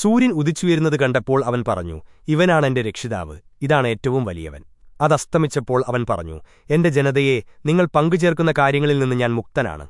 സൂര്യൻ ഉദിച്ചുയരുന്നത് കണ്ടപ്പോൾ അവൻ പറഞ്ഞു ഇവനാണ് എന്റെ രക്ഷിതാവ് ഇതാണ് ഏറ്റവും വലിയവൻ. അതസ്തമിച്ചപ്പോൾ അവൻ പറഞ്ഞു എന്റെ ജനതയെ നിങ്ങൾ പങ്കുചേർക്കുന്ന കാര്യങ്ങളിൽ നിന്ന് ഞാൻ മുക്തനാണ്.